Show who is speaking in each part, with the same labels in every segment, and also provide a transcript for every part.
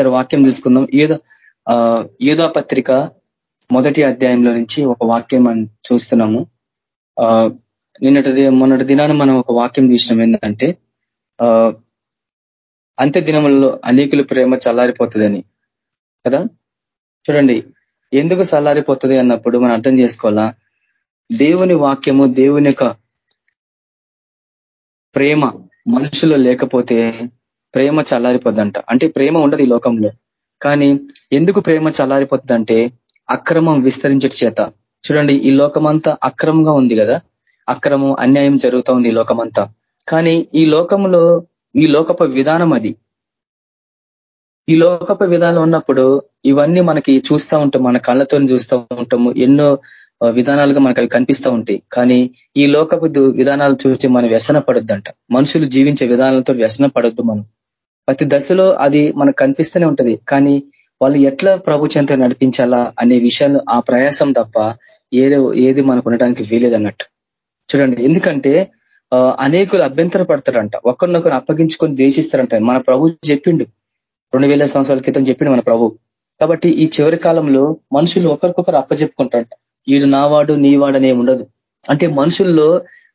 Speaker 1: ఒకసారి వాక్యం తీసుకుందాం. ఏదో ఏదో పత్రిక మొదటి అధ్యాయంలో నుంచి ఒక వాక్యం మనం చూస్తున్నాము. నిన్నటి మొన్నటి దినాన్ని మనం ఒక వాక్యం చూసినాం ఏంటంటే అంత్య దినములలో అనేకుల ప్రేమ చల్లారిపోతుందని కదా? చూడండి ఎందుకు చల్లారిపోతుంది అన్నప్పుడు మనం అర్థం చేసుకోవాలా? దేవుని వాక్యము దేవుని యొక్క ప్రేమ మనుషులు లేకపోతే ప్రేమ చల్లారిపోద్దంట. అంటే ప్రేమ ఉండదు ఈ లోకంలో. కానీ ఎందుకు ప్రేమ చల్లారిపోతుందంటే అక్రమం విస్తరించట చేత. చూడండి ఈ లోకమంతా అక్రమంగా ఉంది కదా. అక్రమం అన్యాయం జరుగుతూ ఉంది ఈ లోకమంతా. కానీ ఈ లోకంలో ఈ లోకపు విధానం అది. ఈ లోకపు విధానం ఉన్నప్పుడు ఇవన్నీ మనకి చూస్తూ ఉంటాం మన కళ్ళతో చూస్తూ ఉంటాము. ఎన్నో విధానాలుగా మనకు అవి కనిపిస్తూ ఉంటాయి. కానీ ఈ లోకపు విధానాలు చూసి మనం వ్యసన పడొద్దంట. మనుషులు జీవించే విధానాలతో వ్యసన పడొద్దు మనం. ప్రతి దశలో అది మనకు కనిపిస్తూనే ఉంటది. కానీ వాళ్ళు ఎట్లా ప్రభు చెంత నడిపించాలా అనే విషయాలు ఆ ప్రయాసం తప్ప ఏదో ఏది మనకు ఉండటానికి వీలేదన్నట్టు. చూడండి ఎందుకంటే అనేకులు అభ్యంతర పడతారంట ఒకరినొకరు అప్పగించుకొని దేశిస్తారంట మన ప్రభు చెప్పిండు. రెండు వేల సంవత్సరాల క్రితం చెప్పిండు మన ప్రభు. కాబట్టి ఈ చివరి కాలంలో మనుషులు ఒకరికొకరు అప్పచెప్పుకుంటారంట ఈడు నావాడు నీవాడనే ఉండదు. అంటే మనుషుల్లో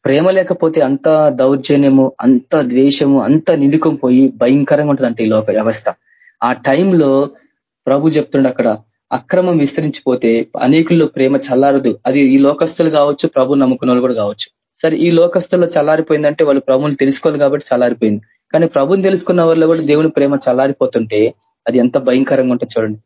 Speaker 1: ప్రేమ లేకపోతే అంత దౌర్జన్యము అంత ద్వేషము అంత నిండుకొని పోయి భయంకరంగా ఉంటుందంట ఈ లోక వ్యవస్థ. ఆ టైంలో ప్రభు చెప్తుండ అక్కడ అక్రమం విస్తరించిపోతే అనేకుల్లో ప్రేమ చల్లారదు. అది ఈ లోకస్తులు కావచ్చు ప్రభు నమ్ముకున్న కూడా కావచ్చు. సరే ఈ లోకస్తుల్లో చల్లారిపోయిందంటే వాళ్ళు ప్రభుని తెలుసుకోవాలి కాబట్టి చల్లారిపోయింది. కానీ ప్రభుని తెలుసుకున్న వాళ్ళు కూడా దేవుని ప్రేమ చల్లారిపోతుంటే అది ఎంత భయంకరంగా ఉంటుంది చూడండి.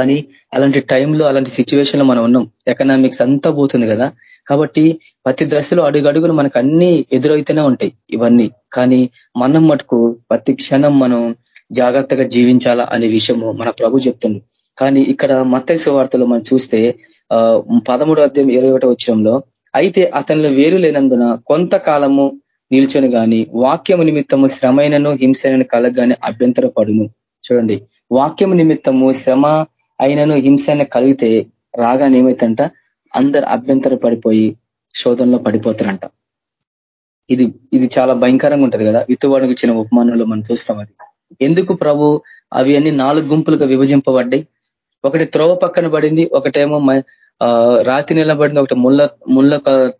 Speaker 1: కానీ అలాంటి టైంలో అలాంటి సిచ్యువేషన్లో మనం ఉన్నాం. ఎకనామిక్స్ అంతా పోతుంది కదా. కాబట్టి ప్రతి దశలో అడుగడుగులు మనకు అన్ని ఎదురైతేనే ఉంటాయి ఇవన్నీ. కానీ మనం మటుకు ప్రతి క్షణం మనం జాగ్రత్తగా జీవించాలా అనే విషయము మన ప్రభు చెప్తుంది కానీ ఇక్కడ మత్తైస వార్తలు మనం చూస్తే పదమూడో అధ్యాయం ఇరవై ఒకటో వచ్చరంలో అయితే అతనిలో వేరు లేనందున కొంతకాలము నిల్చొని గాని వాక్యము నిమిత్తము శ్రమైనను హింసైనను కలగానే అభ్యంతర పడును చూడండి. వాక్యము నిమిత్తము శ్రమ అయినను హింసైన కలిగితే రాగానే ఏమైతుందంట? అందరు అభ్యంతర పడిపోయి శోధనలో పడిపోతారంట. ఇది ఇది చాలా భయంకరంగా ఉంటది కదా? విత్తువాడికి ఇచ్చిన ఉపమానంలో మనం చూస్తాం అది. ఎందుకు ప్రభు? అవి అన్ని నాలుగు గుంపులుగా విభజింపబడ్డాయి. ఒకటి త్రోవ పక్కన పడింది ఒకటేమో రాతి నిలబడింది ఒకటి ముళ్ళ ముళ్ళ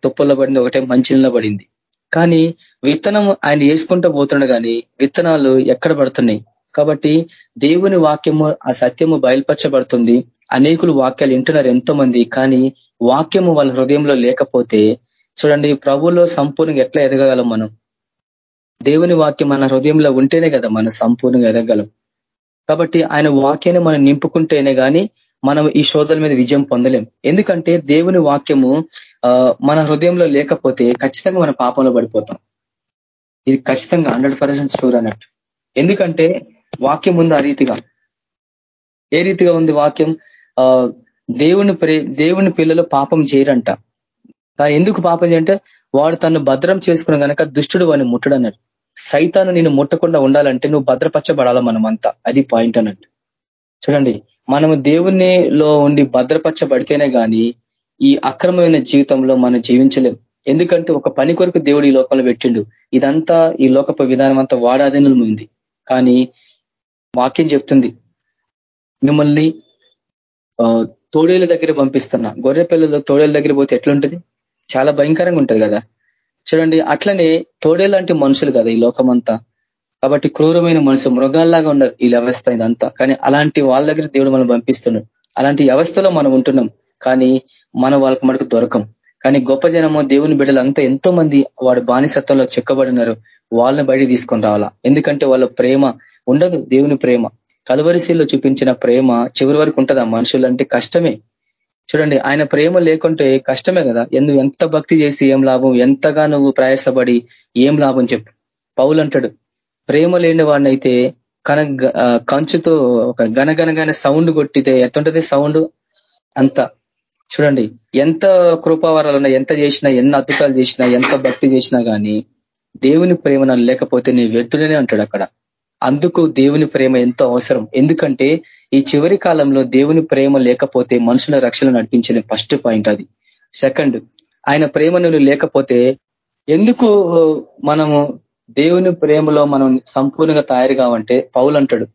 Speaker 1: తుప్పల్లో పడింది ఒకటే మంచి నిలబడింది కానీ విత్తనం ఆయన వేసుకుంటూ పోతున్నాడు కానీ విత్తనాలు ఎక్కడ పడుతున్నాయి? కాబట్టి దేవుని వాక్యము ఆ సత్యము బయలుపరచబడుతుంది. అనేకులు వాక్యాలు వింటున్నారు ఎంతో మంది కానీ వాక్యము వాళ్ళ హృదయంలో లేకపోతే చూడండి ప్రభులో సంపూర్ణంగా ఎట్లా ఎదగగలం మనం? దేవుని వాక్యం మన హృదయంలో ఉంటేనే కదా మనం సంపూర్ణంగా ఎదగలం కాబట్టి ఆయన వాక్యాన్ని మనం నింపుకుంటేనే కానీ మనం ఈ శోధల మీద విజయం పొందలేం. ఎందుకంటే దేవుని వాక్యము మన హృదయంలో లేకపోతే ఖచ్చితంగా మన పాపంలో పడిపోతాం. ఇది ఖచ్చితంగా హండ్రెడ్ పర్సెంట్ షూర్ అన్నట్టు. ఎందుకంటే వాక్యం ఉంది ఆ రీతిగా? ఏ రీతిగా ఉంది వాక్యం? దేవుని దేవుని పిల్లలు పాపం చేయరంట. ఎందుకు పాపం చేయంటే వాడు తను భద్రం చేసుకున్న కనుక దుష్టుడు వాడిని ముట్టడన్నట్టు సైతాను నేను ముట్టకుండా ఉండాలంటే నువ్వు భద్రపరచబడాల మనమంతా. అది పాయింట్ అన్నట్టు. చూడండి మనము దేవునిలో ఉండి భద్రపరచబడితేనే కానీ ఈ అక్రమమైన జీవితంలో మనం జీవించలేం. ఎందుకంటే ఒక పని కొరకు దేవుడు ఈ లోకంలో పెట్టిండు. ఇదంతా ఈ లోకపు విధానం అంతా వాడాధీనం ఉంది. కానీ వాక్యం చెప్తుంది. మిమ్మల్ని తోడేళ్ళ దగ్గర పంపిస్తున్నా. గొర్రె పిల్లలు తోడేళ్ళ దగ్గర పోతే ఎట్లుంటది? చాలా భయంకరంగా ఉంటుంది కదా. చూడండి అట్లనే తోడేలాంటి మనుషులు కదా ఈ లోకమంతా. కాబట్టి క్రూరమైన మనుషులు మృగాల్లాగా ఉన్నారు ఈ వ్యవస్థ ఇదంతా. కానీ అలాంటి వాళ్ళ దగ్గర దేవుడు మనం పంపిస్తున్నాడు. అలాంటి వ్యవస్థలో మనం ఉంటున్నాం. కానీ మనం వాళ్ళకి మనకు దొరకం. కానీ గొప్ప జనము దేవుని బిడ్డలు అంతా ఎంతో మంది వాడు బానిసత్వంలో చెక్కబడినారు వాళ్ళని బయట తీసుకొని రావాలా? ఎందుకంటే వాళ్ళ ప్రేమ ఉండదు దేవుని ప్రేమ. కలవరిశీల్లో చూపించిన ప్రేమ చివరి వరకు ఉంటుందా మనుషులంటే కష్టమే. చూడండి ఆయన ప్రేమ లేకుంటే కష్టమే కదా. ఎందు ఎంత భక్తి చేసి ఏం లాభం ఎంతగా నువ్వు ప్రయాసపడి ఏం లాభం చెప్పు. పౌలు అంటాడు ప్రేమ లేని వాడినైతే కన కంచుతో ఒక గనగనగానే సౌండ్ కొట్టితే ఎట్టుంటది సౌండ్? అంత. చూడండి ఎంత కృపావరాలన్నా ఎంత చేసినా ఎన్ని అద్భుతాలు చేసినా ఎంత భక్తి చేసినా కానీ దేవుని ప్రేమ నన్ను లేకపోతే నీ వ్యర్థుడనే అంటాడు అక్కడ. అందుకు దేవుని ప్రేమ ఎంతో అవసరం. ఎందుకంటే ఈ చివరి కాలంలో దేవుని ప్రేమ లేకపోతే మనుషుల రక్షణ నడిపించిన ఫస్ట్ పాయింట్ అది. సెకండ్ ఆయన ప్రేమ లేకపోతే ఎందుకు మనము దేవుని ప్రేమలో మనం సంపూర్ణంగా తయారు కావంటే పౌలు అంటాడు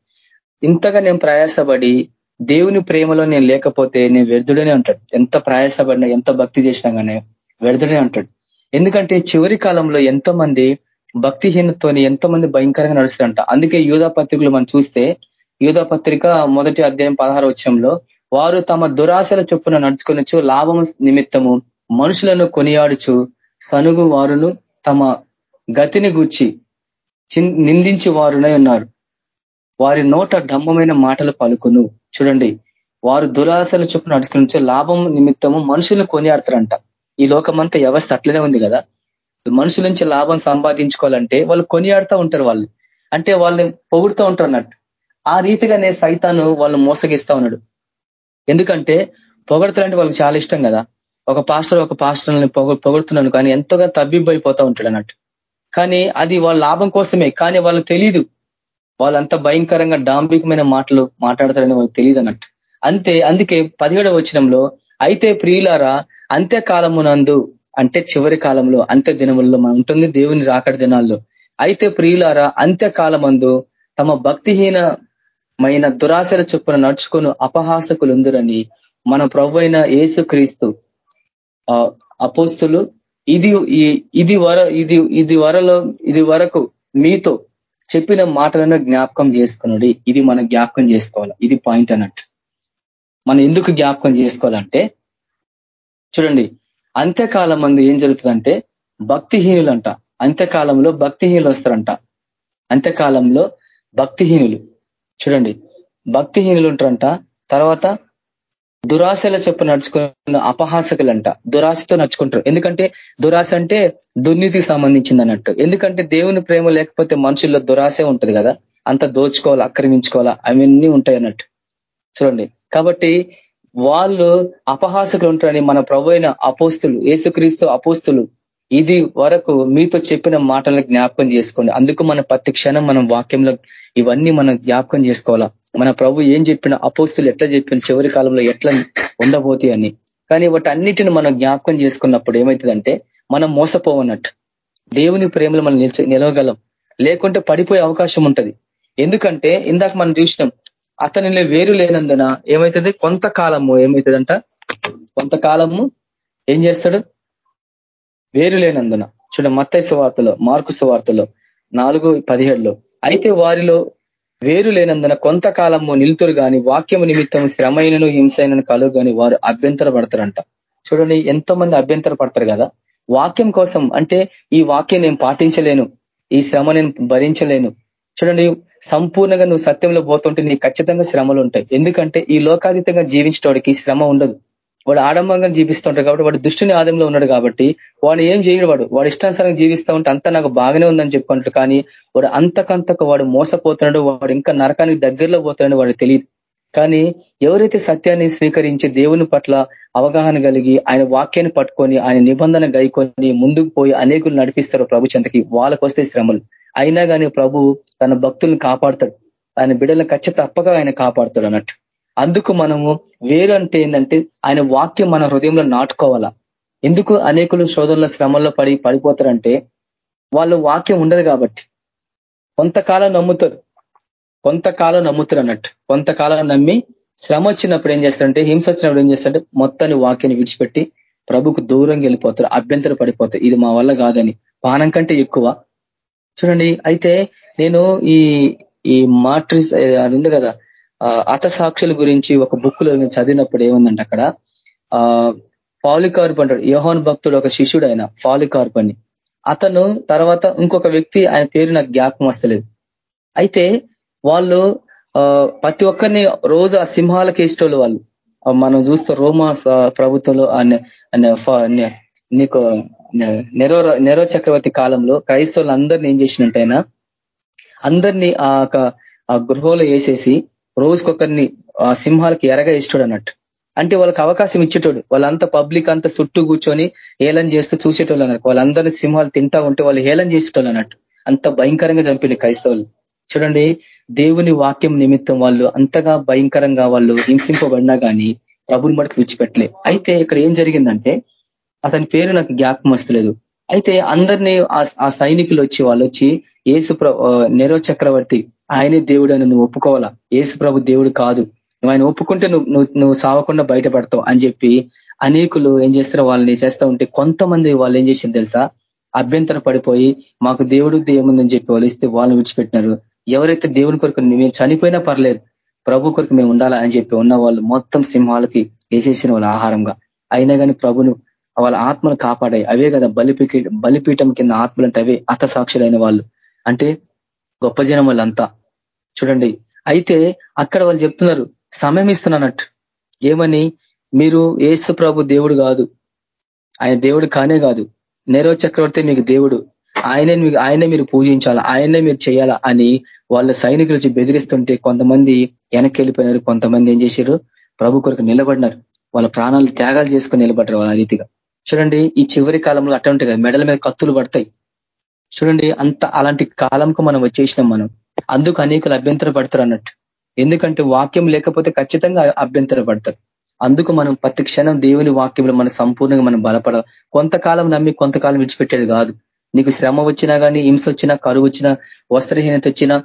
Speaker 1: ఇంతగా నేను ప్రయాసపడి దేవుని ప్రేమలో నేను లేకపోతే నేను వ్యర్థుడనే ఉంటాడు ఎంత ప్రయాసపడినా ఎంత భక్తి చేసినా కానీ వ్యర్థుడే అంటాడు. ఎందుకంటే చివరి కాలంలో ఎంతో మంది భక్తిహీనతోని ఎంతో మంది భయంకరంగా నడుస్తారంట. అందుకే యూధా పత్రికలు మనం చూస్తే యూధా పత్రిక మొదటి అధ్యాయం పదహారు వచ్చంలో వారు తమ దురాశల చొప్పున నడుచుకొనొచ్చు లాభం నిమిత్తము మనుషులను కొనియాడుచు సనుగు వారును తమ గతిని గుర్చి నిందించి వారునై ఉన్నారు. వారి నోట డమ్మమైన మాటలు పలుకును. చూడండి వారు దురాశల చొప్పున నడుచుకుని లాభం నిమిత్తము మనుషులను కొనియాడతారంట. ఈ లోకమంతా వ్యవస్థ అట్లనే ఉంది కదా. మనుషుల నుంచి లాభం సంపాదించుకోవాలంటే వాళ్ళు కొనియాడుతూ ఉంటారు వాళ్ళు. అంటే వాళ్ళని పొగుడుతూ ఉంటారు అన్నట్టు. ఆ రీతిగానే సైతాను వాళ్ళు మోసగిస్తా ఉన్నాడు. ఎందుకంటే పొగడతలంటే వాళ్ళకి చాలా ఇష్టం కదా. ఒక పాస్టర్ ఒక పాస్టర్ని పొగ పొగుడుతున్నాను కానీ ఎంతగా తబ్బిబ్బైపోతూ ఉంటాడు అన్నట్టు. కానీ అది వాళ్ళ లాభం కోసమే. కానీ వాళ్ళు తెలీదు. వాళ్ళంత భయంకరంగా డాంబికమైన మాటలు మాట్లాడతారని వాళ్ళకి తెలియదు అన్నట్టు. అంతే అందుకే పదిహేడవ వచనంలో అయితే ప్రియులారా అంత్యకాలమునందు అంటే చివరి కాలంలో అంత్య దినముల్లో మనం ఉంటుంది దేవుని రాకడి దినాల్లో. అయితే ప్రియులారా అంత్యకాలమందు తమ భక్తిహీనమైన దురాశల చొప్పున నడుచుకుని అపహాసకులుందురని మన ప్రభు అయిన యేసుక్రీస్తు అపోస్తులు ఇది ఇది వర ఇది ఇది వరలో ఇది వరకు మీతో చెప్పిన మాటలను జ్ఞాపకం చేసుకున్నాడు ఇది మనం జ్ఞాపకం చేసుకోవాలి? ఇది పాయింట్ అన్నట్టు. మనం ఎందుకు జ్ఞాపకం చేసుకోవాలంటే చూడండి అంత్యకాలం మందు ఏం జరుగుతుందంటే భక్తిహీనులు అంట అంత్యకాలంలో భక్తిహీనులు వస్తారంట అంత్యకాలంలో భక్తిహీనులు. చూడండి. భక్తిహీనులు ఉంటారంట తర్వాత దురాశల చెప్పు నడుచుకున్న అపహాసకులంట. దురాశతో నడుచుకుంటారు. ఎందుకంటే దురాశ అంటే దుర్నీతికి సంబంధించింది అన్నట్టు ఎందుకంటే దేవుని ప్రేమ లేకపోతే మనుషుల్లో దురాశే ఉంటది కదా. అంత దోచుకోవాలా ఆక్రమించుకోవాలా అవన్నీ ఉంటాయి అన్నట్టు చూడండి. కాబట్టి వాళ్ళు అపహాసకులు ఉంటారని మన ప్రభు అయిన అపోస్తులు ఏసుక్రీస్తు అపోస్తులు ఇది వరకు మీతో చెప్పిన మాటలను జ్ఞాపకం చేసుకోండి. అందుకు మన ప్రతి క్షణం మనం వాక్యంలో ఇవన్నీ మనం జ్ఞాపకం చేసుకోవాలా? మన ప్రభు ఏం చెప్పిన అపోస్తులు ఎట్లా చెప్పిన చివరి కాలంలో ఎట్లా ఉండబోతాయి అని. కానీ వాటి అన్నిటిని మనం జ్ఞాపకం చేసుకున్నప్పుడు ఏమవుతుందంటే మనం మోసపోవన్నట్టు. దేవుని ప్రేమలు మనం నిలవగలం. లేకుంటే పడిపోయే అవకాశం ఉంటుంది. ఎందుకంటే ఇందాక మనం చూసినాం అతనిలో వేరు లేనందున ఏమవుతుంది కొంతకాలము ఏమవుతుందంట కొంతకాలము ఏం చేస్తాడు? వేరు లేనందున. చూడ మత్తై సువార్తలో మార్కు సువార్తలో నాలుగు పదిహేడులో. అయితే వారిలో వేరు లేనందున కొంతకాలము నిలుతురు గాని వాక్యము నిమిత్తం శ్రమైనను హింసైనను కలుగు గాని వారు అభ్యంతర పడతారంట చూడండి ఎంతో మంది అభ్యంతర పడతారు కదా? వాక్యం కోసం అంటే ఈ వాక్యం నేను పాటించలేను ఈ శ్రమ నేను భరించలేను. చూడండి సంపూర్ణంగా నువ్వు సత్యంలో పోతుంటే నీకు ఖచ్చితంగా శ్రమలు ఉంటాయి. ఎందుకంటే ఈ లోకాతీతంగా జీవించడానికి శ్రమ ఉండదు. వాడు ఆడంబంగా జీవిస్తుంటాడు కాబట్టి వాడు దుష్టుని ఆదంలో ఉన్నాడు కాబట్టి వాడు ఏం చేయడు వాడు. వాడు ఇష్టానుసారంగా జీవిస్తూ ఉంటే అంతా నాకు బాగానే ఉందని చెప్పుకుంటాడు కానీ వాడు అంతకంతకు వాడు మోసపోతున్నాడు వాడు ఇంకా నరకానికి దగ్గరలో పోతున్నాడు వాడు తెలియదు. కానీ ఎవరైతే సత్యాన్ని స్వీకరించి దేవుని పట్ల అవగాహన కలిగి ఆయన వాక్యాన్ని పట్టుకొని ఆయన నిబంధన గైకొని ముందుకు పోయి అనేకులు నడిపిస్తారో ప్రభు చెంతకి వాళ్ళకు వస్తే శ్రమలు. అయినా కానీ ప్రభు తన భక్తులను కాపాడతాడు. ఆయన బిడ్డలను ఖచ్చిత తప్పగా ఆయన కాపాడతాడు అన్నట్టు. అందుకు మనము వేరు అంటే ఏంటంటే ఆయన వాక్యం మన హృదయంలో నాటుకోవాలా? ఎందుకు అనేకులు శోధనల శ్రమంలో పడి పడిపోతారంటే వాళ్ళు వాక్యం ఉండదు కాబట్టి. కొంతకాలం నమ్ముతారు. కొంతకాలం నమ్ముతారు అన్నట్టు. కొంతకాలం నమ్మి శ్రమ వచ్చినప్పుడు ఏం చేస్తారంటే హింస వచ్చినప్పుడు ఏం చేస్తారంటే మొత్తాన్ని వాక్యాన్ని విడిచిపెట్టి ప్రభుకు దూరంగా వెళ్ళిపోతారు అభ్యంతర పడిపోతారు. ఇది మా వల్ల కాదని. పానం కంటే ఎక్కువ. చూడండి అయితే నేను ఈ ఈ మాట్రిస్ అది ఉంది కదా అత సాక్షుల గురించి ఒక బుక్లో నేను చదివినప్పుడు ఏముందంటే అక్కడ ఆ ఫాలికార్ప్ అంటాడు యోహోన్ భక్తుడు ఒక శిష్యుడు ఆయన ఫాలికార్ప్ అని అతను తర్వాత ఇంకొక వ్యక్తి ఆయన పేరు నాకు జ్ఞాపకం వస్తలేదు. అయితే వాళ్ళు ప్రతి ఒక్కరిని రోజు ఆ సింహాలకి ఇష్టోళ్ళు వాళ్ళు. మనం చూస్తే రోమా ప్రభుత్వంలో నీకు నెరో నెరో చక్రవర్తి కాలంలో క్రైస్తవులు అందరినీ ఏం చేసినట్టయినా అందరినీ ఆ గృహంలో వేసేసి రోజుకొకరిని ఆ సింహాలకి ఎరగా ఇష్టడు అన్నట్టు అంటే వాళ్ళకి అవకాశం ఇచ్చేటోడు వాళ్ళంతా పబ్లిక్ అంతా చుట్టూ కూర్చొని హేళన చేస్తూ చూసేటోళ్ళు అన్నట్టు. వాళ్ళందరినీ సింహాలు తింటా ఉంటే వాళ్ళు హేళన చేసేటోళ్ళు అన్నట్టు. అంత భయంకరంగా చంపింది క్రైస్తవులు. చూడండి దేవుని వాక్యం నిమిత్తం వాళ్ళు అంతగా భయంకరంగా వాళ్ళు హింసింపబడినా కానీ ప్రభుని మటుకు విడిచిపెట్టలే. అయితే ఇక్కడ ఏం జరిగిందంటే అతని పేరు నాకు జ్ఞాపకం వస్తలేదు. అయితే అందరినీ ఆ సైనికులు వచ్చి వాళ్ళు వచ్చి ఏసు నెరో చక్రవర్తి ఆయనే దేవుడు అని నువ్వు ఒప్పుకోవాలా? ఏసు ప్రభు దేవుడు కాదు. నువ్వు ఆయన ఒప్పుకుంటే నువ్వు నువ్వు సావకుండా బయటపడతావు అని చెప్పి అనేకులు ఏం చేస్తారో వాళ్ళని చేస్తూ ఉంటే కొంతమంది వాళ్ళు ఏం చేసింది తెలుసా? అభ్యంతర పడిపోయి మాకు దేవుడు దేవుందని చెప్పి వాళ్ళు ఇస్తే వాళ్ళని విడిచిపెట్టినారు. ఎవరైతే దేవుని కొరకు మేము చనిపోయినా పర్లేదు ప్రభు కొరకు మేము ఉండాలా అని చెప్పి ఉన్న వాళ్ళు మొత్తం సింహాలకి వేసేసిన వాళ్ళ ఆహారంగా. అయినా కానీ ప్రభును వాళ్ళ ఆత్మను కాపాడాయి. అవే కదా బలిపీ బలిపీఠం కింద ఆత్మలు అంటే అవే అర్థసాక్షులైన వాళ్ళు. అంటే గొప్ప జనం వాళ్ళంతా. చూడండి. అయితే అక్కడ వాళ్ళు చెప్తున్నారు సమయం ఇస్తున్నానట్టు. ఏమని? మీరు ఏసు ప్రభు దేవుడు కాదు. ఆయన దేవుడు కానే కాదు. నేరో చక్రవర్తి మీకు దేవుడు. ఆయనే మీకు ఆయనే మీరు పూజించాలా? ఆయనే మీరు చేయాలా? అని వాళ్ళ సైనికులు వచ్చి బెదిరిస్తుంటే కొంతమంది వెనక్కి వెళ్ళిపోయినారు కొంతమంది ఏం చేశారు? ప్రభు కొరకు నిలబడినారు. వాళ్ళ ప్రాణాలు త్యాగాలు చేసుకుని నిలబడ్డారు వాళ్ళ రీతిగా. చూడండి ఈ చివరి కాలంలో అట్లా ఉంటాయి కదా మెడల మీద కత్తులు పడతాయి. చూడండి అంత అలాంటి కాలంకు మనం వచ్చేసినాం మనం. అందుకు అనేకులు అభ్యంతర పడతారు అన్నట్టు. ఎందుకంటే వాక్యం లేకపోతే ఖచ్చితంగా అభ్యంతర పడతారు అందుకు మనం ప్రతి క్షణం దేవుని వాక్యంలో మనం సంపూర్ణంగా మనం బలపడ కొంతకాలం నమ్మి కొంతకాలం విడిచిపెట్టేది కాదు. నీకు శ్రమ వచ్చినా కానీ హింస వచ్చినా కరువు వచ్చినా వస్త్రహీనత వచ్చినా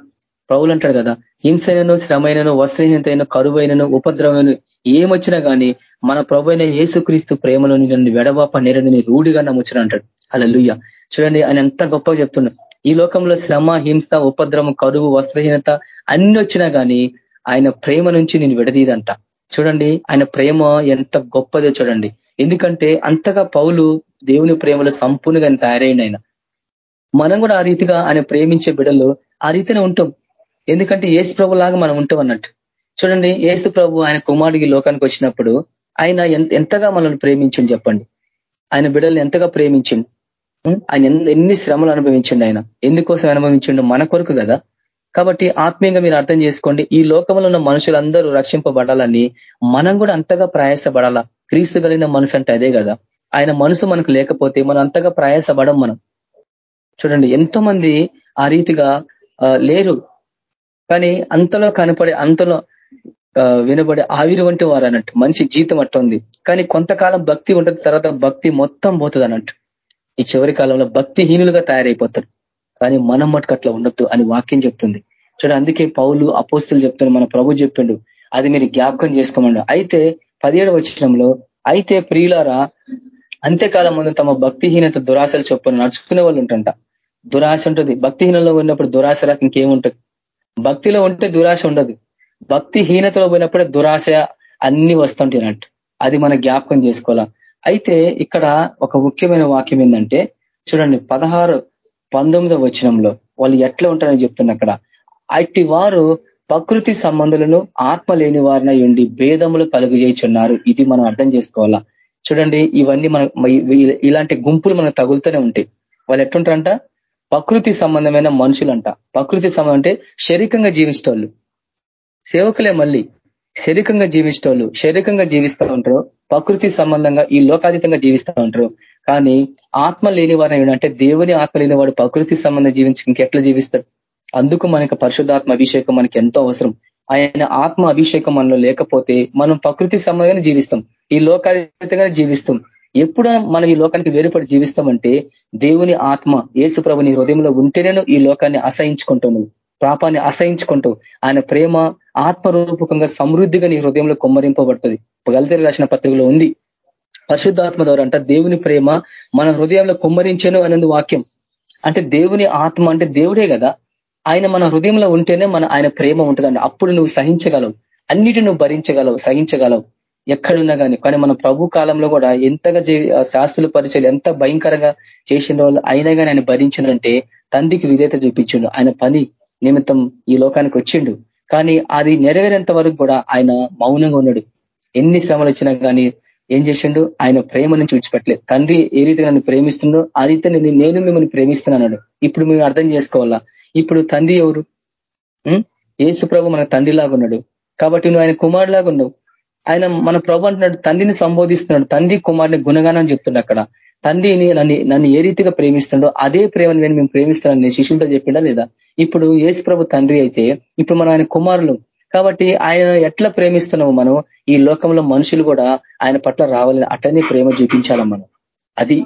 Speaker 1: పౌలు అంటాడు కదా హింసైనను శ్రమైనను వస్త్రహీనతైన కరువైనను ఉపద్రవైన ఏమొచ్చినా కానీ మన ప్రభు అయిన యేసుక్రీస్తు ప్రేమలోని నన్ను వెడవాప నేరని రూఢిగా నమ్ముచ్చిన అంటాడు. అలా లుయ్య చూడండి ఆయన ఎంత గొప్పగా చెప్తున్నా ఈ లోకంలో శ్రమ హింస ఉపద్రవం కరువు వస్త్రహీనత అన్ని వచ్చినా కానీ ఆయన ప్రేమ నుంచి నేను విడదీదంట. చూడండి ఆయన ప్రేమ ఎంత గొప్పదో చూడండి. ఎందుకంటే అంతగా పౌలు దేవుని ప్రేమలో సంపూర్ణంగా తయారైంది ఆయన. మనం కూడా ఆ రీతిగా ఆయన ప్రేమించే బిడలు ఆ రీతినే ఉంటాం. ఎందుకంటే ఏసు ప్రభు లాగా మనం ఉంటాం అన్నట్టు. చూడండి ఏసు ప్రభు ఆయన కుమారుడికి లోకానికి వచ్చినప్పుడు ఆయన ఎంతగా మనల్ని ప్రేమించండి చెప్పండి. ఆయన బిడల్ని ఎంతగా ప్రేమించిండు? ఆయన ఎన్ని శ్రమలు అనుభవించండి ఆయన? ఎందుకోసం అనుభవించిండు? మన కొరకు కదా. కాబట్టి ఆత్మీయంగా మీరు అర్థం చేసుకోండి ఈ లోకంలో ఉన్న మనుషులందరూ రక్షింపబడాలని మనం కూడా అంతగా ప్రయాసపడాలా? క్రీస్తు కలిగిన మనసు అంటే అదే కదా. ఆయన మనసు మనకు లేకపోతే మనం అంతగా ప్రయాసపడం మనం. చూడండి ఎంతో మంది ఆ రీతిగా లేరు. కానీ అంతలో కనపడే అంతలో వినబడే ఆవిరి వంటి వారు అన్నట్టు. మంచి జీతం అట్టుంది కానీ కొంతకాలం భక్తి ఉంటుంది తర్వాత భక్తి మొత్తం పోతుంది అన్నట్టు. ఈ చివరి కాలంలో భక్తిహీనులుగా తయారైపోతారు. కానీ మనం మటుకు అట్లా ఉండొద్దు అని వాక్యం చెప్తుంది. చూడ అందుకే పౌలు అపోస్తులు చెప్తారు మన ప్రభు చెప్పిండు. అది మీరు జ్ఞాపకం చేసుకోమండు. అయితే పదిహేడు వచ్చినంలో అయితే ప్రియులారా అంత్యకాలం ముందు తమ భక్తిహీనత దురాశలు చొప్పున నడుచుకునే వాళ్ళు ఉంటుంట దురాశ ఉంటుంది. భక్తిహీనంలో ఉన్నప్పుడు దురాశ రాక ఇంకేముంటుంది? భక్తిలో ఉంటే దురాశ ఉండదు. భక్తి హీనతలో పోయినప్పుడే దురాశ అన్ని వస్తుంటాయి అన్నట్టు. అది మన జ్ఞాపకం చేసుకోవాలా? అయితే ఇక్కడ ఒక ముఖ్యమైన వాక్యం ఏంటంటే చూడండి పదహారు పంతొమ్మిదవ వచనంలో వాళ్ళు ఎట్లా ఉంటారని చెప్తున్న అక్కడ. అట్టి వారు ప్రకృతి సంబంధులను ఆత్మ లేని వారినై ఉండి భేదములు కలుగజేయుచున్నారు ఇది మనం అర్థం చేసుకోవాలా? చూడండి ఇవన్నీ మన ఇలాంటి గుంపులు మనకు తగులుతూనే ఉంటాయి. వాళ్ళు ఎట్లుంటారంట? ప్రకృతి సంబంధమైన మనుషులంట. ప్రకృతి సంబంధం అంటే శరీరంగా జీవించేటోళ్ళు. సేవకులే మళ్ళీ శరీరంగా జీవించేటోళ్ళు. శరీరంగా జీవిస్తూ ఉంటారు. ప్రకృతి సంబంధంగా ఈ లోకాతీతంగా జీవిస్తూ ఉంటారు. కానీ ఆత్మ లేని అంటే దేవుని ఆత్మ లేని వాడు ప్రకృతి సంబంధం జీవించి ఇంకెట్లా జీవిస్తాడు? అందుకు మనకి పరిశుద్ధాత్మ అభిషేకం మనకి ఎంతో అవసరం. ఆయన ఆత్మ అభిషేకం మనలో లేకపోతే మనం ప్రకృతి సంబంధంగా జీవిస్తాం. ఈ లోకాతీతంగా జీవిస్తాం. ఎప్పుడు మనం ఈ లోకానికి వేరుపడి జీవిస్తామంటే దేవుని ఆత్మ ఏసు ప్రభు నీ హృదయంలో ఉంటేనే ఈ లోకాన్ని అసహించుకుంటావు నువ్వు పాపాన్ని అసహించుకుంటూ ఆయన ప్రేమ ఆత్మరూపకంగా సమృద్ధిగా నీ హృదయంలో కొమ్మరింపబడుతుంది. గలితరి రాసిన పత్రికలో ఉంది. పరిశుద్ధాత్మ ద్వారా అంట దేవుని ప్రేమ మన హృదయంలో కుమ్మరించాను అనేది వాక్యం. అంటే దేవుని ఆత్మ అంటే దేవుడే కదా. ఆయన మన హృదయంలో ఉంటేనే మన ఆయన ప్రేమ ఉంటుందండి. అప్పుడు నువ్వు సహించగలవు. అన్నిటి నువ్వు భరించగలవు సహించగలవు. ఎక్కడున్నా కానీ కానీ మన ప్రభు కాలంలో కూడా ఎంతగా శాస్త్రుల పరిచయాలు ఎంత భయంకరంగా చేసిన వాళ్ళు అయినా కానీ ఆయన భరించినంటే తండ్రికి విధేత చూపించిండు. ఆయన పని నిమిత్తం ఈ లోకానికి వచ్చిండు. కానీ అది నెరవేరేంత వరకు కూడా ఆయన మౌనంగా ఉన్నాడు. ఎన్ని శ్రమలు వచ్చినా కానీ ఏం చేసిండు? ఆయన ప్రేమ నుంచి విడిచిపెట్టలేదు తండ్రి ఏ రీతిగా నన్ను ప్రేమిస్తుండో ఆ రీతి నేను మిమ్మల్ని ప్రేమిస్తున్నాను ఇప్పుడు మేము అర్థం చేసుకోవాలా? ఇప్పుడు తండ్రి ఎవరు? ఏసు ప్రభు మన తండ్రిలాగా ఉన్నాడు. కాబట్టి నువ్వు ఆయన కుమారులాగా ఉన్నావు. ఆయన మన ప్రభు అంటున్నాడు తండ్రిని సంబోధిస్తున్నాడు తండ్రి కుమారుని గుణగానం చెప్తున్నాడు అక్కడ. తండ్రిని నన్ను నన్ను ఏ రీతిగా ప్రేమిస్తుండో అదే ప్రేమను నేను మేము ప్రేమిస్తున్నాను నేను శిష్యులతో చెప్పిండా లేదా? ఇప్పుడు ఏసు ప్రభు తండ్రి అయితే ఇప్పుడు మనం ఆయన కుమారులు. కాబట్టి ఆయన ఎట్లా ప్రేమిస్తున్నాము మనం ఈ లోకంలో మనుషులు కూడా ఆయన పట్ల రావాలని అట్లనే ప్రేమ చూపించాల మనం. అది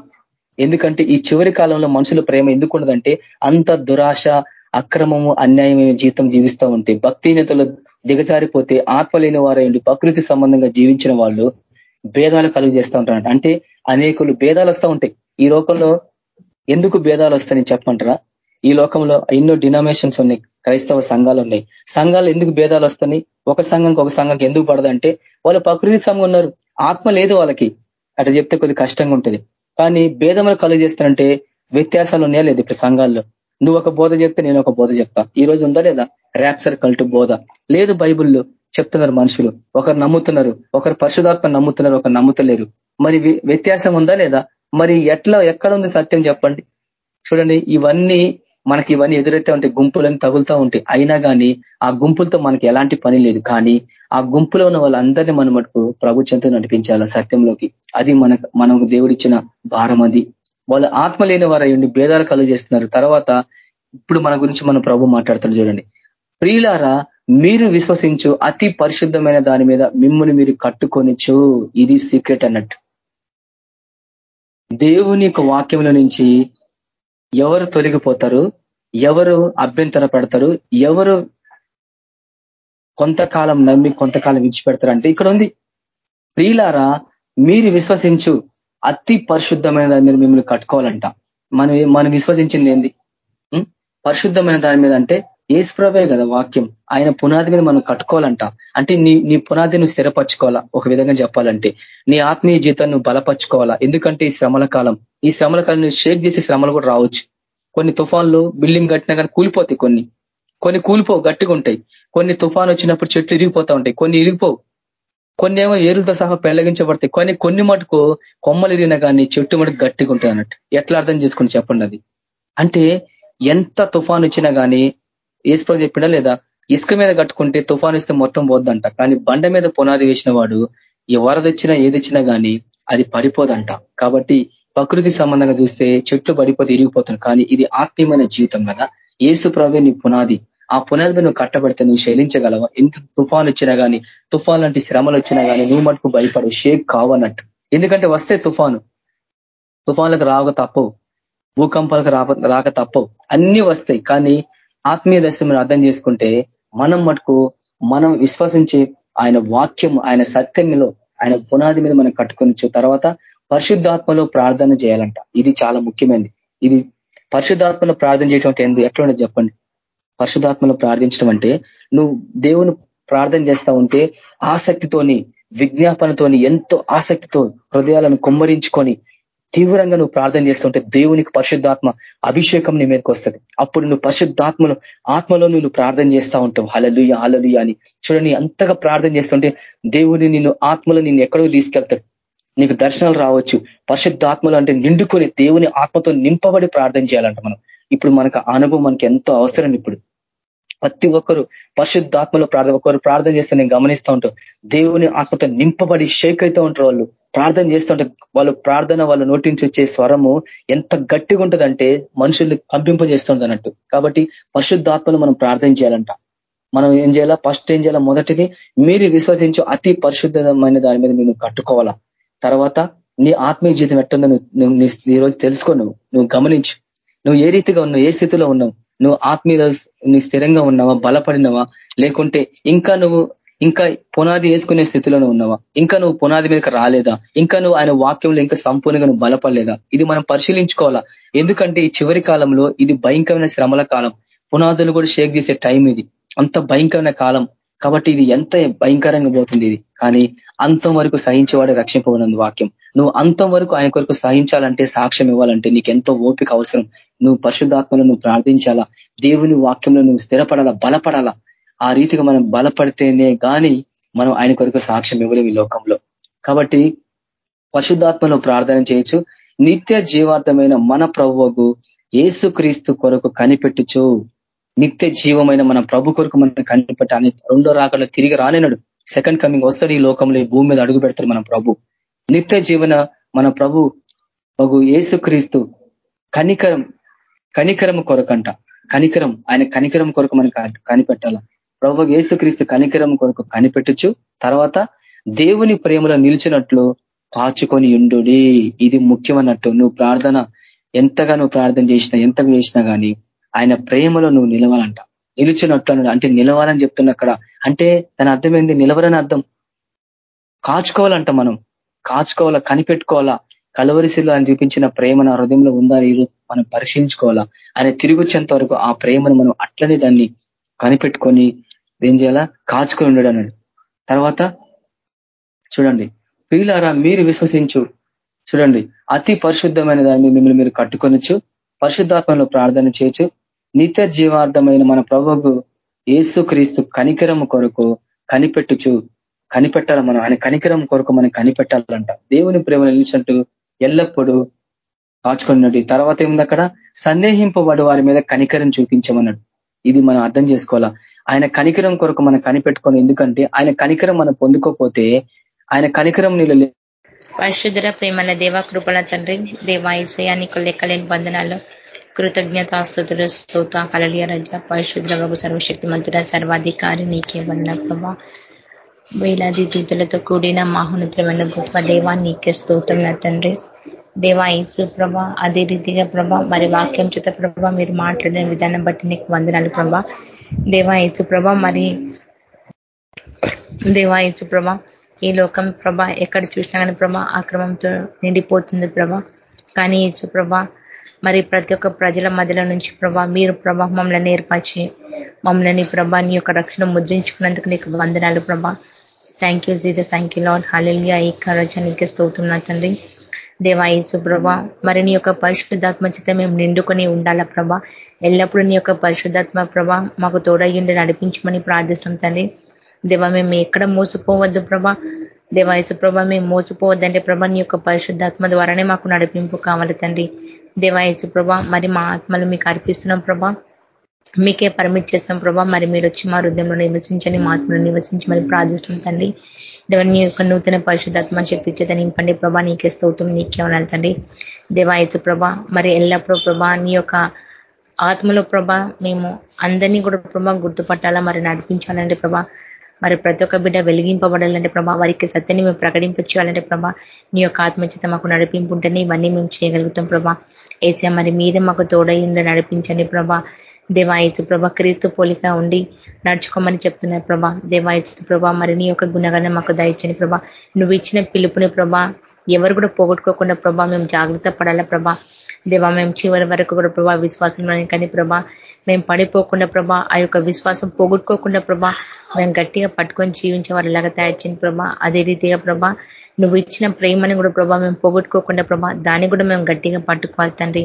Speaker 1: ఎందుకంటే ఈ చివరి కాలంలో మనుషుల ప్రేమ ఎందుకు ఉండదంటే అంత దురాశ అక్రమము అన్యాయమైన జీవితం జీవిస్తూ ఉంటే భక్తిహీనతలు దిగజారిపోతే ఆత్మ లేని వారైండి ప్రకృతి సంబంధంగా జీవించిన వాళ్ళు భేదాలు కలుగు చేస్తూ ఉంటారు అంటే. అనేకులు భేదాలు వస్తూ ఉంటాయి. ఈ లోకంలో ఎందుకు భేదాలు వస్తాయని చెప్పమంటారా? ఈ లోకంలో ఎన్నో డినామినేషన్స్ ఉన్నాయి. క్రైస్తవ సంఘాలు ఉన్నాయి. సంఘాలు ఎందుకు భేదాలు వస్తున్నాయి ఒక సంఘంకి ఒక సంఘంకి ఎందుకు పడదంటే వాళ్ళు ప్రకృతి సంఘం ఉన్నారు. ఆత్మ లేదు వాళ్ళకి. అట్లా చెప్తే కొద్ది కష్టంగా ఉంటుంది. కానీ భేదములు కలుగు చేస్తారంటే వ్యత్యాసాలు ఉన్నాయా లేదు ఇప్పుడు సంఘాల్లో? నువ్వు ఒక బోధ చెప్తే నేను ఒక బోధ చెప్తా. ఈ రోజు ఉందా లేదా? ర్యాప్సర్ కల్టు బోధ. లేదు బైబుల్లో చెప్తున్నారు మనుషులు. ఒకరు నమ్ముతున్నారు. ఒకరు పరిశుధాత్మ నమ్ముతున్నారు. ఒకరు నమ్ముతలేరు. మరి వ్యత్యాసం ఉందా లేదా? మరి ఎట్లా ఎక్కడ ఉంది సత్యం చెప్పండి. చూడండి ఇవన్నీ మనకి ఇవన్నీ ఎదురైతే ఉంటే గుంపులని తగులుతూ ఉంటాయి. అయినా కానీ ఆ గుంపులతో మనకి ఎలాంటి పని లేదు. కానీ ఆ గుంపులో ఉన్న వాళ్ళందరినీ మనం మటుకు ప్రభు చెంత నడిపించాల సత్యంలోకి? అది మన మనకు దేవుడిచ్చిన భారం అది. వాళ్ళు ఆత్మ లేని వారు భేదాలు కలుగు చేస్తున్నారు తర్వాత ఇప్పుడు మన గురించి మన ప్రభు మాట్లాడుతారు చూడండి. ప్రియులారా మీరు విశ్వసించు అతి పరిశుద్ధమైన దాని మీద మిమ్మల్ని మీరు కట్టుకొనిచ్చు. ఇది సీక్రెట్ అన్నట్టు. దేవుని యొక్క వాక్యంలో నుంచి ఎవరు తొలగిపోతారు? ఎవరు అభ్యంతర పడతారు? ఎవరు కొంతకాలం నమ్మి కొంతకాలం విడిచిపెడతారు అంటే ఇక్కడ ఉంది. ప్రియులారా మీరు విశ్వసించు అతి పరిశుద్ధమైన దాని మీద మిమ్మల్ని కట్టుకోవాలంట. మనం మనం విశ్వసించింది ఏంది? పరిశుద్ధమైన దాని మీద అంటే ఏసుప్రభే కదా వాక్యం. ఆయన పునాది మీద మనం కట్టుకోవాలంట. అంటే నీ నీ పునాది నువ్వు స్థిరపరచుకోవాలా? ఒక విధంగా చెప్పాలంటే నీ ఆత్మీయ జీవితాన్ని బలపరచుకోవాలా? ఎందుకంటే ఈ శ్రమల కాలం. ఈ శ్రమల కాలం నువ్వు షేక్ చేసే శ్రమలు కూడా రావచ్చు. కొన్ని తుఫాన్లు బిల్డింగ్ కట్టినా కానీ కూలిపోతాయి కొన్ని. కొన్ని కూలిపోవు గట్టిగా ఉంటాయి. కొన్ని తుఫాన్ వచ్చినప్పుడు చెట్లు ఇరిగిపోతా ఉంటాయి. కొన్ని ఇరిగిపోవు. కొన్ని ఏమో ఏరులతో సహా పెళ్ళగించబడతాయి. కొన్ని కొన్ని మటుకు కొమ్మలు కానీ చెట్టు మటుకు గట్టిగా ఉంటాయి అన్నట్టు. ఎట్లా అర్థం చేసుకుని చెప్పండి అది? అంటే ఎంత తుఫాన్ వచ్చినా కానీ ఏసుప్రభు చెప్పినా లేదా? ఇసుక మీద కట్టుకుంటే తుఫాన్ ఇస్తే మొత్తం పోద్దంట. కానీ బండ మీద పునాది వేసిన వాడు ఈ వరదొచ్చినా ఏదిచ్చినా కానీ అది పడిపోదంట. కాబట్టి ప్రకృతి సంబంధంగా చూస్తే చెట్లు పడిపోతే ఇరిగిపోతుంది కానీ ఇది ఆత్మీయమైన జీవితం కదా. ఏసు ప్రభే నీ పునాది. ఆ పునాది నువ్వు కట్టబడితే నువ్వు శైలించగలవా? ఎంత తుఫాన్ వచ్చినా కానీ తుఫాన్ లాంటి శ్రమలు వచ్చినా కానీ నువ్వు మటుకు భయపడు షేక్ కావన్నట్టు ఎందుకంటే వస్తే తుఫాను. తుఫాన్లకు రాక తప్పవు. భూకంపాలకు రాక తప్పవు. అన్ని వస్తాయి. కానీ ఆత్మీయ దశ అర్థం చేసుకుంటే మనం మటుకు మనం విశ్వసించే ఆయన వాక్యం ఆయన సత్యంలో ఆయన పునాది మీద మనం కట్టుకొని తర్వాత పరిశుద్ధాత్మలో ప్రార్థన చేయాలంట. ఇది చాలా ముఖ్యమైనది. ఇది పరిశుద్ధాత్మలో ప్రార్థన చేయటం అంటే ఎందుకు ఎట్లా చెప్పండి? పరిశుధాత్మలో ప్రార్థించడం అంటే నువ్వు దేవుని ప్రార్థన చేస్తా ఉంటే ఆసక్తితోని విజ్ఞాపనతోని ఎంతో ఆసక్తితో హృదయాలను కుమ్మరించుకొని తీవ్రంగా నువ్వు ప్రార్థన చేస్తుంటే దేవునికి పరిశుద్ధాత్మ అభిషేకం నీ మీదకి వస్తుంది. అప్పుడు నువ్వు పరిశుద్ధాత్మలో ఆత్మలో నువ్వు ప్రార్థన చేస్తా ఉంటావు. హలలుయ హలలుయ అని. చూడండి అంతగా ప్రార్థన చేస్తుంటే దేవుని నిన్ను ఆత్మలో నిన్ను ఎక్కడో తీసుకెళ్తాడు? నీకు దర్శనాలు రావచ్చు. పరిశుద్ధాత్మలు అంటే నిండుకొని దేవుని ఆత్మతో నింపబడి ప్రార్థన చేయాలంట మనం. ఇప్పుడు మనకు అనుభవం మనకి ఎంతో అవసరం ఇప్పుడు. ప్రతి ఒక్కరు పరిశుద్ధాత్మలో ప్రార్థన ఒకరు ప్రార్థన చేస్తే నేను గమనిస్తూ ఉంటాం. దేవుని ఆత్మతో నింపబడి షేక్ అవుతూ ఉంటారు వాళ్ళు. ప్రార్థన చేస్తుంటే వాళ్ళు ప్రార్థన వాళ్ళు నోటి నుంచి వచ్చే స్వరము ఎంత గట్టిగా ఉంటుందంటే మనుషుల్ని కంపింపజేస్తుంది అన్నట్టు. కాబట్టి పరిశుద్ధాత్మను మనం ప్రార్థన చేయాలంట. మనం ఏం చేయాలా? ఫస్ట్ ఏం చేయాలా? మొదటిది మీరు విశ్వసించు అతి పరిశుద్ధమైన దాని మీద మేము కట్టుకోవాలా? తర్వాత నీ ఆత్మీయ జీవితం ఎట్టుందో నువ్వు ఈరోజు రోజు తెలుసుకో నువ్వు. నువ్వు గమనించు. నువ్వు ఏ రీతిగా ఉన్నావు? ఏ స్థితిలో ఉన్నావు? నువ్వు ఆత్మీయ నీ స్థిరంగా ఉన్నావా? బలపడినవా? లేకుంటే ఇంకా నువ్వు ఇంకా పునాది వేసుకునే స్థితిలోనే ఉన్నావా? ఇంకా నువ్వు పునాది మీదకి రాలేదా? ఇంకా నువ్వు ఆయన వాక్యంలో ఇంకా సంపూర్ణంగా నువ్వు బలపడలేదా? ఇది మనం పరిశీలించుకోవాలా? ఎందుకంటే ఈ చివరి కాలంలో ఇది భయంకరమైన శ్రమల కాలం. పునాదులు కూడా షేక్ చేసే టైం ఇది. అంత భయంకరమైన కాలం. కాబట్టి ఇది ఎంత భయంకరంగా పోతుంది ఇది. కానీ అంతం వరకు సహించేవాడే రక్షింపబడింది వాక్యం. నువ్వు అంతం వరకు ఆయన కొరకు సహించాలంటే సాక్ష్యం ఇవ్వాలంటే నీకెంతో ఓపిక అవసరం. నువ్వు పరిశుద్ధాత్మలో నువ్వు ప్రార్థించాలా? దేవుని వాక్యంలో నువ్వు స్థిరపడాలా? బలపడాలా? ఆ రీతిగా మనం బలపడితేనే కానీ మనం ఆయన కొరకు సాక్ష్యం ఇవ్వలేము ఈ లోకంలో. కాబట్టి పరిశుద్ధాత్మలో ప్రార్థన చేయొచ్చు. నిత్య జీవార్థమైన మన ప్రభువుకు ఏసుక్రీస్తు కొరకు కనిపెట్టుచు. నిత్య జీవమైన మన ప్రభు కొరకు మనం కనిపెట్టాలని రెండో రాకలో తిరిగి రానేనాడు సెకండ్ కమింగ్ వస్తాడు ఈ లోకంలో ఈ భూమి మీద అడుగు పెడతాడు మన ప్రభు. నిత్య జీవన మన ప్రభు బగు ఏసుక్రీస్తు కనికరం కనికరం కొరకంట. కనికరం ఆయన కనికరం కొరకు మనం కనిపెట్టాల. ప్రభు ఏసుక్రీస్తు కనికరం కొరకు కనిపెట్టచ్చు తర్వాత దేవుని ప్రేమలో నిలిచినట్లు కాచుకొని ఉండు ఇది ముఖ్యమన్నట్టు నువ్వు ప్రార్థన ఎంతగా నువ్వు ప్రార్థన చేసినా ఎంతగా చేసినా కానీ ఆయన ప్రేమలో నువ్వు నిలవాలంట. నిలిచినట్లు అంటే నిలవాలని చెప్తున్నా అక్కడ. అంటే దాని అర్థమైంది నిలవరని అర్థం. కాచుకోవాలంట మనం. కాచుకోవాలా కనిపెట్టుకోవాలా? కలవరిశిలో ఆయన చూపించిన ప్రేమ నా హృదయంలో ఉందా? ఈ మనం పరిశీలించుకోవాలా? ఆయన తిరిగి వచ్చేంత వరకు ఆ ప్రేమను మనం అట్లనే దాన్ని కనిపెట్టుకొని ఏం చేయాలా? కాచుకొని ఉండడు అన్నాడు. తర్వాత చూడండి. ప్రియులారా మీరు విశ్వసించు. చూడండి. అతి పరిశుద్ధమైన దాన్ని మిమ్మల్ని మీరు కట్టుకొనొచ్చు. పరిశుద్ధాత్మలో ప్రార్థన చేయొచ్చు. నిత్య జీవార్థమైన మన ప్రభుకు ఏసు క్రీస్తు కనికరం కొరకు కనిపెట్టుచు కనిపెట్టాలి మనం. ఆయన కనికరం కొరకు మనం కనిపెట్టాలంట. దేవుని ప్రేమ నిలిచినట్టు ఎల్లప్పుడూ కాచుకున్నట్టు తర్వాత ఏముంది అక్కడ? సందేహింపబడి వారి మీద కనికరం చూపించమన్నాడు. ఇది మనం అర్థం చేసుకోవాలా? ఆయన కనికరం కొరకు మనం కనిపెట్టుకోను ఎందుకంటే ఆయన కనికరం మనం పొందుకోపోతే ఆయన కనికరం నీళ్ళు
Speaker 2: పరిశుద్ర ప్రేమల దేవ కృపల తండ్రి దేవా లెక్కలేని బంధనాలు కృతజ్ఞతాస్తుతులు స్తోత కలలియ రజ. పరిశుద్ర బాబు సర్వశక్తి మంతుడ సర్వాధికారి నీకే వందన ప్రభా. వేలాది దీతులతో కూడిన మహోన్నతమైన గొప్ప దేవా నీకే స్తోత్రం నా తండ్రి. దేవా ఈసు ప్రభ అదే రీతిగా ప్రభ మరి వాక్యం చేత ప్రభ మీరు మాట్లాడిన విధానం బట్టి నీకు వందనాలు ప్రభ. దేవా ఈసు ప్రభ మరి దేవా ఈసు ప్రభ ఈ లోకం ప్రభ ఎక్కడ చూసినా కానీ ప్రభ అక్రమంతో నిండిపోతుంది ప్రభ. కానీ ఈసు ప్రభ మరి ప్రతి ఒక్క ప్రజల మధ్యలో నుంచి ప్రభా మీరు ప్రభా మమ్మల్ని ఏర్పరిచి మమ్మల్ని ప్రభా నీ యొక్క రక్షణ ముద్రించుకున్నందుకు నీకు వందనాలు ప్రభా. Thank you Jesus thank you lord Haliya ఈ కరచానికి స్తోతున్నా తండ్రి. దేవాయసు ప్రభా మరి నీ యొక్క పరిశుద్ధాత్మ చేత మేము నిండుకొని ఉండాలా ప్రభా? ఎల్లప్పుడూ నీ యొక్క పరిశుద్ధాత్మ ప్రభా మాకు తోడయ్యుండి నడిపించమని ప్రార్థిస్తాం తండ్రి. దేవా మేము ఎక్కడ మోసపోవద్దు ప్రభా. దేవాయసు ప్రభ మేము మోసపోవద్దంటే ప్రభా నీ యొక్క పరిశుద్ధాత్మ ద్వారానే మాకు నడిపింపు కావాలి తండ్రి. దేవాయసు ప్రభ మరి మా ఆత్మలు మీకు అర్పిస్తున్నాం ప్రభా. మీకే పర్మిట్ చేస్తాం ప్రభా. మరి మీరు వచ్చి మా హృదయంలో నివసించని మా నివసించి మరి ప్రార్థిస్తుంది తండ్రి. దేవని యొక్క నూతన పరిశుద్ధాత్మ శక్తి చేత నింపండి ప్రభా. నీకే స్తోత్రం నీకే ఉండాలి తండ్రి. దేవాయచు ప్రభా మరి ఎల్లప్పుడూ ప్రభా నీ యొక్క ఆత్మలో ప్రభా మేము అందరినీ కూడా ప్రభా గుర్తుపట్టాలా మరి నడిపించాలంటే ప్రభా. మరి ప్రతి ఒక్క బిడ్డ వెలిగింపబడాలంటే ప్రభా వారికి సత్యాన్ని మేము ప్రకటింపచేయాలంటే ప్రభా. నీ యొక్క ఆత్మచేత మాకు నడిపింపు ఉంటేనే ఇవన్నీ మేము చేయగలుగుతాం ప్రభా. ఏసా మరి మీరే మాకు తోడై ఉండి నడిపించండి ప్రభా. దేవాయచు ప్రభ క్రీస్తు పోలిక ఉండి నడుచుకోమని చెప్తున్నారు ప్రభా. దేవాయచు ప్రభా మరి నీ యొక్క గుణగానే మాకు దయచని ప్రభా. నువ్వు ఇచ్చిన పిలుపుని ప్రభా ఎవరు కూడా పోగొట్టుకోకుండా ప్రభా మేము జాగ్రత్త పడాలా ప్రభా. దేవా మేము చివరి వరకు కూడా ప్రభా విశ్వాసం కానీ ప్రభా మేము పడిపోకుండా ప్రభా ఆ యొక్క విశ్వాసం పోగొట్టుకోకుండా ప్రభా మేము గట్టిగా పట్టుకొని జీవించే వారిలాగా తయారు ప్రభా. అదే రీతిగా ప్రభా నువ్వు ఇచ్చిన ప్రేమని కూడా ప్రభా మేము పోగొట్టుకోకుండా ప్రభా దాన్ని కూడా మేము గట్టిగా పట్టుకోవాలి తండ్రి.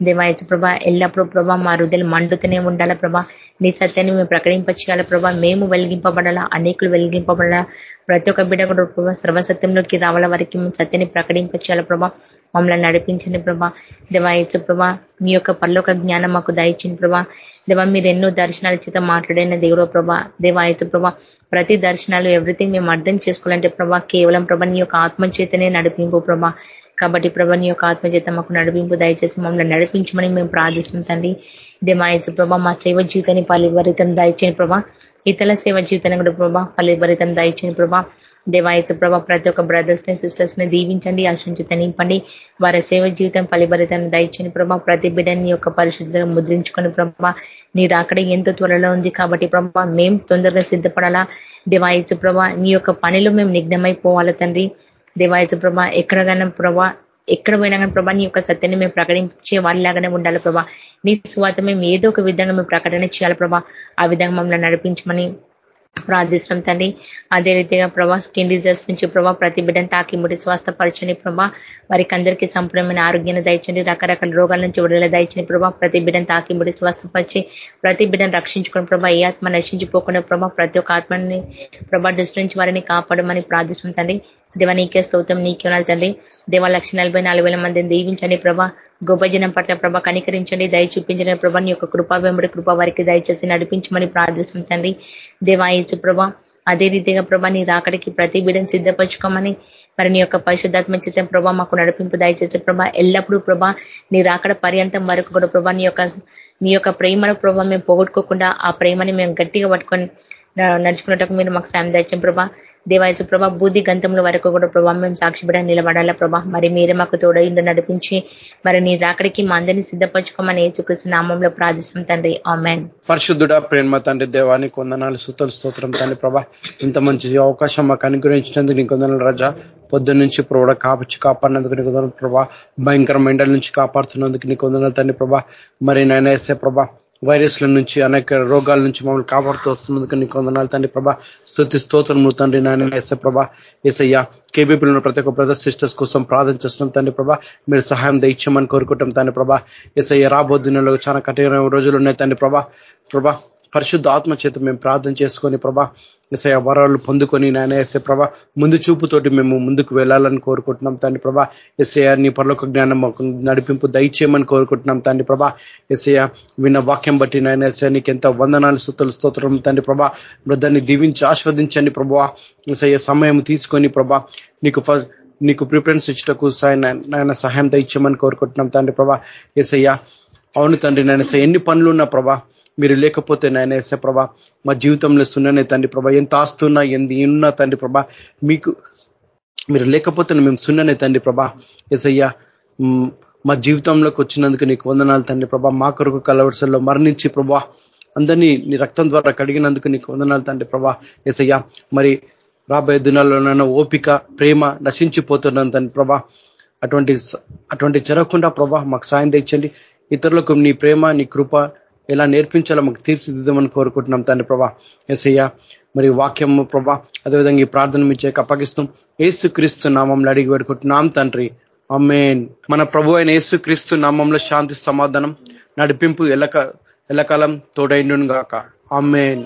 Speaker 2: దేవాయచ ప్రభా ఎల్లప్పుడూ ప్రభా మా హృదయలు మండుతూనే ఉండాలా ప్రభా. నీ సత్యాన్ని మేము ప్రకటింపచేయాల ప్రభా. మేము వెలిగింపబడాలా అనేకులు వెలిగింపబడాలా. ప్రతి ఒక్క బిడ్డ కూడా ప్రభా సర్వసత్యంలోకి రావాల వారికి మేము సత్యాన్ని ప్రకటింపచేయాల ప్రభా. మమ్మల్ని నడిపించండి ప్రభా. దేవాయచు ప్రభా మీ యొక్క పర్లోక జ్ఞానం మాకు దయచింది ప్రభా. దేవా మీరు ఎన్నో దర్శనాల చేత మాట్లాడిన దేవుడో ప్రభా. దేవాయచు ప్రభా ప్రతి దర్శనాలు ఎవ్రీథింగ్ మేము అర్థం చేసుకోవాలంటే ప్రభా కేవలం ప్రభా నీ యొక్క ఆత్మ చేతనే నడిపింపు ప్రభా. కాబట్టి ప్రభా నీ యొక్క ఆత్మచేత మాకు నడిపింపు దయచేసి మమ్మల్ని నడిపించమని మేము ప్రార్థిస్తుంటండి దేమాయచు ప్రభా మా సేవ జీవితాన్ని ఫలిభరితం దయచేయని ప్రభా. ఇతర సేవ జీవితాన్ని కూడా ప్రభా ఫలిభరితం దయచేయని ప్రభా. దేవాయత్స ప్రభా ప్రతి ఒక్క బ్రదర్స్ని సిస్టర్స్ని దీవించండి ఆశించి నింపండి. వారి సేవ జీవితం ఫలిభరితాన్ని దయచని ప్రభా ప్రతి బిడ్డని యొక్క పరిశుద్ధులను ముద్రించుకొని ప్రభా నీ రాకడ ఎంతో త్వరలో ఉంది కాబట్టి ప్రభా మేము తొందరగా సిద్ధపడాలా. దేవాయత్స ప్రభా నీ యొక్క పనిలో మేము నిఘ్నమైపోవాలా తండ్రి. దేవాయసు ప్రభా ఎక్కడగానే ప్రభా ఎక్కడ పోయినా కానీ ప్రభా నీ యొక్క సత్యాన్ని మేము ప్రకటించే వాళ్ళలాగానే ఉండాలి ప్రభా. నీ స్వాత మేము ఏదో ఒక విధంగా మేము ప్రకటన చేయాలి ప్రభా. ఆ విధంగా మమ్మల్ని నడిపించమని ప్రార్థిస్తున్నాం తండ్రి. అదే రీతిగా ప్రభా స్కిన్ డిజీజెస్ నుంచి ప్రభా ప్రతి బిడ్డను తాకి ముడి స్వస్థపరచని ప్రభా. వారికి అందరికీ సంపూర్ణమైన ఆరోగ్యాన్ని దయచండి. రకరకాల రోగాల నుంచి విడుదల దయచని ప్రభా. ప్రతి బిడ్డను తాకి ముడి స్వస్థపరిచి ప్రతి బిడ్డను రక్షించుకుని ప్రభా ఏ ఆత్మ నశించిపోకుండా ప్రభా ప్రతి ఒక్క ఆత్మని ప్రభా దృష్టి నుంచి వారిని కాపాడమని ప్రార్థిస్తుంది తండ్రి. దేవ నీకే స్తోత్రం నీకే ఉన్నారు తండ్రి. దేవ లక్ష మందిని దీవించండి ప్రభా. గొప్ప జనం పట్ల ప్రభ కనికరించండి దయ చూపించండి ప్రభా. నీ యొక్క కృపా వెంబడి కృప వారికి దయచేసి నడిపించమని ప్రార్థిస్తుంది తండ్రి. దేవాయచు ప్రభా అదే రీతిగా ప్రభా నీ రాకడికి ప్రతి బిడని సిద్ధపరచుకోమని మరి నీ యొక్క పరిశుద్ధాత్మ చిత్రం ప్రభా మాకు నడిపింపు దయచేసే ప్రభా ఎల్లప్పుడూ ప్రభా నీ రాకడ పర్యంతం వరకు కూడా ప్రభా నీ యొక్క నీ యొక్క ప్రేమను ప్రభా మేము పోగొట్టుకోకుండా ఆ ప్రేమని మేము గట్టిగా పట్టుకొని నడుచుకున్నట్టుకు మీరు మాకు సాయం దయచం ప్రభా. దేవాయసు ప్రభా బుద్ధి గంధముల వరకు కూడా ప్రభా మేము సాక్షిపడ నిలబడాలా ప్రభా? మరి మీరే మాకు తోడ నడిపించి మరి నీ రాకడికి మా అందరినీ సిద్ధపరచుకోమని ఏచుకృష్ణ నామంలో ప్రార్థిస్తాం తండ్రి. ఆమెన్.
Speaker 3: పరిశుద్ధుడ ప్రేమ తండ్రి దేవానికి కొందనాలు సుతల స్తోత్రం తండ్రి ప్రభా. ఇంత మంచి అవకాశం మాకు అనుగ్రహించినందుకు నీ కొందనాలు రాజా. పొద్దున్న నుంచి ప్రభా కాపచ్చి కాపాడినందుకు నీకు వందనాలు ప్రభా. భయంకర మెండల నుంచి కాపాడుతున్నందుకు నీకు వందనాలు తండ్రి ప్రభా. మరి నాయన ప్రభా వైరస్ల నుంచి అనేక రోగాల నుంచి మమ్మల్ని కాపాడుతూ వస్తున్నందుకు నీ కొందనాలు తండ్రి ప్రభా. స్థుతి స్తోత్రము తండ్రి నాయన ఎస్ఐ ప్రభా. ఏసయ్య కేబీపీలో ప్రతి ఒక్క బ్రదర్ సిస్టర్స్ కోసం ప్రార్థన చేస్తున్నాం తండ్రి ప్రభా. మీరు సహాయం దయచేయమని కోరుకుంటాం తండ్రి ప్రభా. ఏసయ్య రాబోదినలో చాలా కఠిన రోజులు ఉన్నాయి తండ్రి ప్రభా. ప్రభా పరిశుద్ధ ఆత్మ చేత మేము ప్రార్థన చేసుకొని ప్రభా ఎసయ వరాలు పొందుకొని నాయన ఎస్ఏ ప్రభా ముందు చూపుతోటి మేము ముందుకు వెళ్ళాలని కోరుకుంటున్నాం తండ్రి ప్రభా. ఎస్ఐ నీ పరలోక జ్ఞానం మాకు నడిపింపు దయచేయమని కోరుకుంటున్నాం తండ్రి ప్రభా. ఎస్ఐ విన్న వాక్యం బట్టి నాయన ఎస్ఐ నీకు ఎంత వందనాలు సుతలు స్తోత్రం తండ్రి ప్రభా. వృద్ధాన్ని దీవించి ఆస్వాదించండి ప్రభా. ఎస్ఐ సమయం తీసుకొని ప్రభా నీకు నీకు ప్రిఫరెన్స్ ఇచ్చటకు నాయన సహాయం దయచేయమని కోరుకుంటున్నాం తండ్రి ప్రభా. ఎస్ఐయ్య అవును తండ్రి నాయన ఎన్ని పనులు ఉన్నా ప్రభా మీరు లేకపోతే నాయన ఎస్ఏ ప్రభా మా జీవితంలో సున్ననే తండ్రి ప్రభా ఎంత ఆస్తున్నా ఎంత ఉన్నా తండ్రి ప్రభా మీకు మీరు లేకపోతే మేము సున్ననే తండ్రి ప్రభా. ఎసయ్యా మా జీవితంలోకి వచ్చినందుకు నీకు వందనాలు తండ్రి ప్రభా. మా కొరకు కలవరసల్లో మరణించి ప్రభా అందరినీ నీ రక్తం ద్వారా కడిగినందుకు నీకు వందనాలు తండ్రి ప్రభా. ఎసయ్యా మరి రాబోయే దినాల్లోనైనా ఓపిక ప్రేమ నశించిపోతున్నాను తండ్రి ప్రభా. అటువంటి అటువంటి జరగకుండా ప్రభా మాకు సాయం తెచ్చండి. ఇతరులకు నీ ప్రేమ నీ కృప ఎలా నేర్పించాలో మాకు తీర్చిదిద్దామని కోరుకుంటున్నాం తండ్రి ప్రభా. ఎసయ్య మరి వాక్యము ప్రభా అదేవిధంగా ఈ ప్రార్థన మీ చేక అప్పగిస్తాం ఏసు క్రీస్తు నామంలో అడిగి పెడుకుంటున్నాం తండ్రి. అమ్మేన్ మన ప్రభు అయిన ఏసు క్రీస్తు నామంలో శాంతి సమాధానం నడిపింపు ఎల్లక ఎల్లకాలం తోడైండును గాక అమ్మేన్